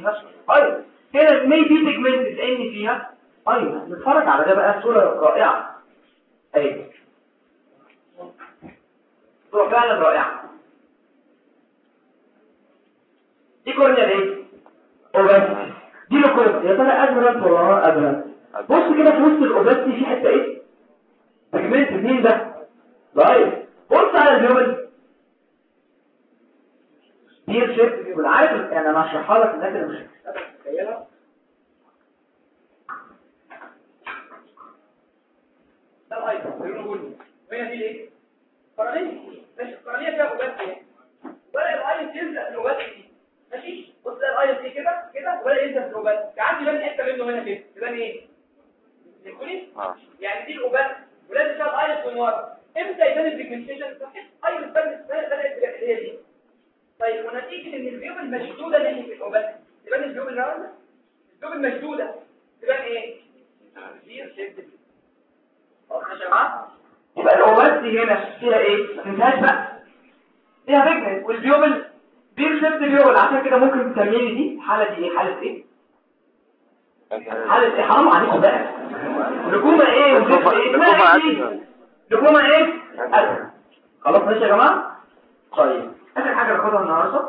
فيها؟ أيوه هنا may be pigment ان فيها؟ أيوه نتفرج على ده بقى. صورة رائعة. أيوه صورة فعلا رائعة. دي cornea إيه opacity. دي leucoma يا ترى adherent ولا adherent بص كده في وسط ال opacity في حتة إيه؟ pigment مين ده. طيب. بص على ال human. دي الشيب والعارف يعني أنا هشرحها لك الناس اللي مش متخيلها ده لونه بني وهي دي. إيه؟ قرنية. ماشي القرنيه فيها اوباستي ولا الايس يلزق في الاوباستي دي ماشي بص ده الايس إيه؟ كده كده ولا يلزق كان عندي إيه؟ يعني دي الاوباستي ولازم فيها الايس من ورا إمتى يبان البيجمنتيشن أيوه بدات بدات هي دي. طيب ونتيجة إن الجيوب المشدودة ناحيه الاوباستي تبان الجيوب الراوند الجيوب المشدودة تبان إيه؟ دي خلاص يا جماعة؟ يبقى الاوباستي هنا فيها إيه؟ ما تنساش بقى. فيها بيجمنت والجيوب بيرشد بيقول عشان كده ممكن تسميني دي. الحاله دي إيه؟ حالة إيه؟ حالة إيه؟ حرام عليكم بقى. leucoma إيه؟ وزفت إيه؟ إيه؟ دي leucoma إيه. خلاص ماشي يا جماعة. طيب. اخر حاجة ناخدها النهارده.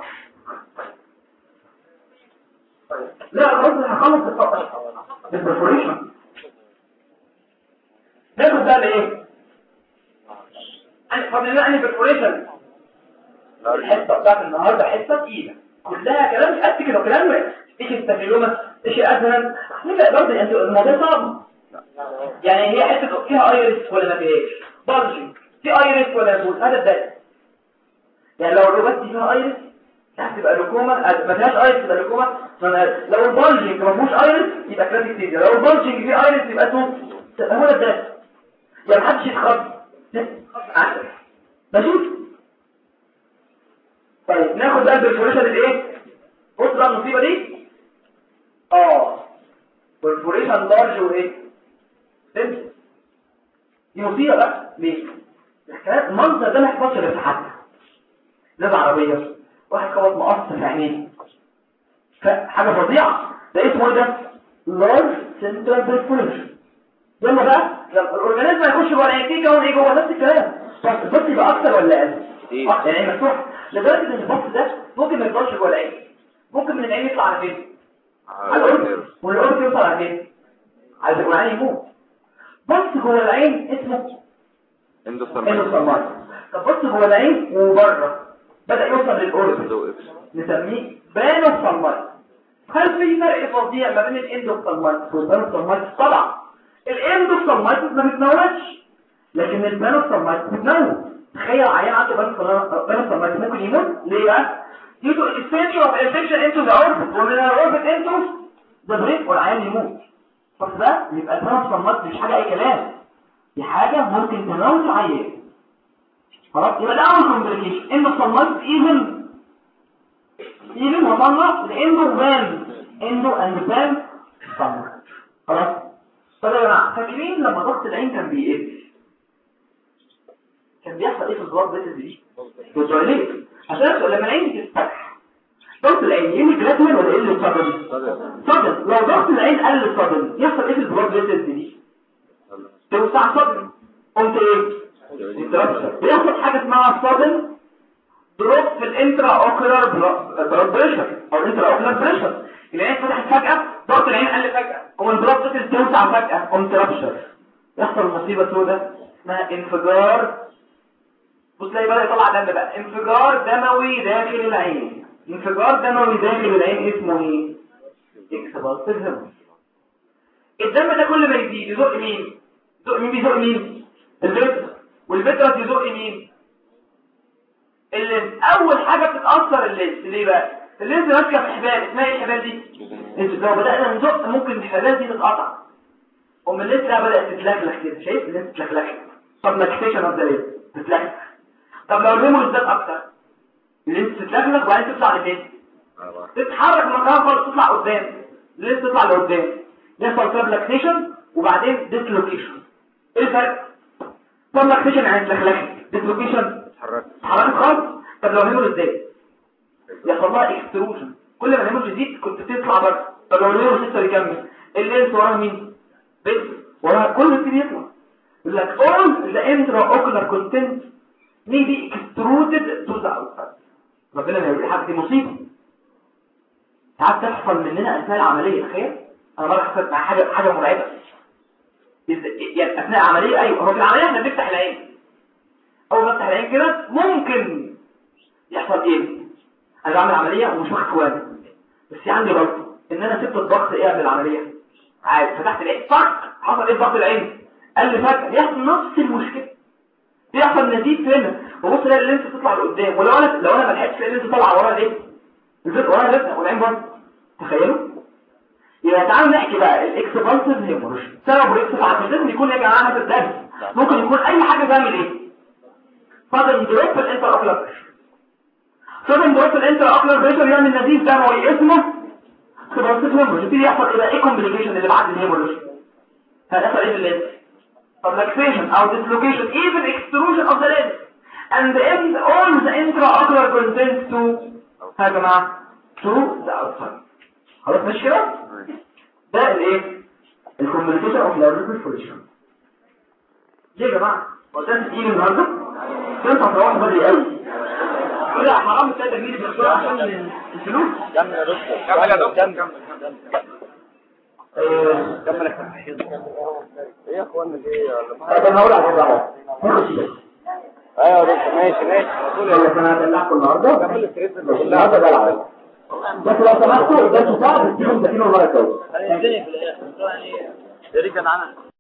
لا خلاص هخلص الفقره ال perforation ناخد بقى إيه؟ أنا فاضل لنا perforation الحصة بتاعت النهارده حصة تقيلة. كلها كلام مش قد كده كلام إيش الستافيلوما إيش الادهن لا برضه يعني الموضوع صعب. يعني هي حتة فيها ايرس ولا ما فيهاش؟ بلجنج في ايرس ولا بول هذا الدليل. يعني لو الروبات دي فيها ايرس هتبقى لوكوما ما فيهاش ايرس تبقى لوكوما. لو البلجنج ما فيهوش ايرس يبقى كلاسيك تيجي لو البلجنج فيه ايرس يبقى اسمه هو ده. يعني محدش يتخض. ماشي طيب ناخد بقى ال perforation الايه؟ بص بقى المصيبه دي. آه. perforation large وايه؟ سنس دي مصيبة بقى. ليه؟ الحكايات المنظر ده ما يحصلش غير لازم عربية. واحد خبط مقص في عينيه حاجة فظيعة. ده اسمه إيه ده large central perforation يلا بقى. ال organism يخش جوه العين يكون إيه جوه نفس الكلام. بس بص يبقى أكتر ولا أقل؟ يعني مفتوح. لدرجة إن البص ده ممكن ما يفضلش جوه العين ممكن من العين يطلع على فين على الأرض. والأرض يوصل على فين على العين يموت. بص جوه العين اسمه اندوسالمايت طب بص جوه العين وبره. بدأ يوصل للأرض نسميه بانوسالمايت هل في فرق فظيع ما بين الاندوسالمايت والبانوسالمايت طبعا. ال endophthalmitis ما بتموتش لكن ال panophthalmitis بتموت تخيل عيان عنده panophthalmitis ممكن يموت؟ ليه بقى due to extension of infection into the orbit ومن ال orbit into the brain. والعيان يموت. بس ده يبقى ال panophthalmitis مش حاجة أي كلام. دي حاجة ممكن تموت العيان خلاص يبقى ده أول complication endophthalmitis even even وصلنا ل endo pan اندو اند بان خلاص. طب يا جماعة فاكرين لما ضغط العين كان بيقل؟ كان بيحصل إيه في الضغط بيتز دي بتوليت عشان لما العين تتفتح ضغط العين يمي جلاتمن ولا يقل صدم صدم لو ضغط العين قل صدم يحصل إيه في الضغط بيتز دي توسع صدم قمت إيه؟ بيحصل حاجة اسمها صدم drop في ال intraocular blood pressure أو ال intraocular pressure العين فتحت فجأة ضغط العين قل فجأة. قوم ال blood vessel توسع فجأة. قوم ت rupture يحصل مصيبة سوداء اسمها انفجار. بص تلاقي بدأ يطلع دم بقى. انفجار دموي داخل العين. انفجار دموي داخل العين اسمه إيه؟ expulsive hemorrhage الدم ده كل ما يزيد يزق مين؟ يزق مين؟ بيزق مين؟ ال vitreous وال vitreous يزق مين؟ ال lens أول حاجة بتتأثر ال lens ليه بقى؟ ال lens ماسكه في حبال اسمها إيه الحبال دي؟ لو بدأنا نزق ممكن الحبال دي تتقطع. ام ال lens ده بدأت تتلخلخ كده. شايف؟ ال lens تتلخلخ طب subluxation of the lens تتلخلخ طب لو ال hemorrhage زاد أكتر. ال lens تتلخلخ وبعدين تطلع لفين؟ تتحرك مكانها خالص تطلع قدام. ال lens تطلع لقدام. يحصل subluxation وبعدين dislocation إيه الفرق؟ subluxation يعني تلخلخ dislocation اتحركت خالص طب لو ال hemorrhage زاد يحصل لها extrusion. كل ما ال hemorrhage يزيد كنت تطلع بره طب لو النيورو سيستم يكمل. ال lens وراها مين؟ بس وراها كل يبتدي يطلع. يقول لك all the intraocular content may be extruded to the outside. ربنا ما يقول حاجة دي مصيبة. ساعات تحصل مننا اثناء العملية تخيل. أنا مره حصلت مع حاجة حاجة مرعبة. يعني أثناء العملية أيوه هو في العملية إحنا بنفتح العين. أول ما افتح العين كده ممكن يحصل إيه؟ أنا بعمل عملية ومش واخد كواني بس عندي غلطة إن أنا سبت الضغط إيه قبل العملية؟ عادي فتحت العين. فرق! حصل إيه ضغط العين؟ قال فجأة يحصل نفس المشكلة. بيحصل نزيف هنا وبص ألاقي ال lens تطلع لقدام ولو أنا لو أنا ما لحقتش ألاقي ال lens طالعة ورا ليه ال vit ورا لسه والعين برضه تخيلوا؟ يبقى تعالوا نحكي بقى. ال expulsive hemorrhage سبب ال expulsive مش لازم يكون يا جماعة هذا الدرس. ممكن يكون أي حاجة تعمل إيه؟ sudden drop في ال intraocular sudden drop في ال intraocular pressure يعمل نزيف دموي اسمه expulsive hemorrhage يبتدي يحصل إيه إيه complication اللي بعد ال hemorrhage هيحصل إيه في ال lens subluxation أو dislocation. Even extrusion of the lens. And the end all the intraocular contents to يا جماعة to the outside. خلاص مش كده؟ ده الايه؟ الكومبليكيشن اوف لارجر فوريشن ليه يا جماعة؟ هو ده تيجي النهارده؟ كنت هتروح بدري قوي. لا حرام الثلاثه جنيه بسرعة عشان الفلوس؟ كمل يا دكتور كمل يا دكتور كمل كمل يا إيه يا اخوانا إيه؟ أنا هقول على أيوه يا دكتور ماشي ماشي. أنا هدلعكم النهارده. كمل اللي النهارده بلعب. بس لو سمحتوا ده كتاب الدنيا في الآخر يعني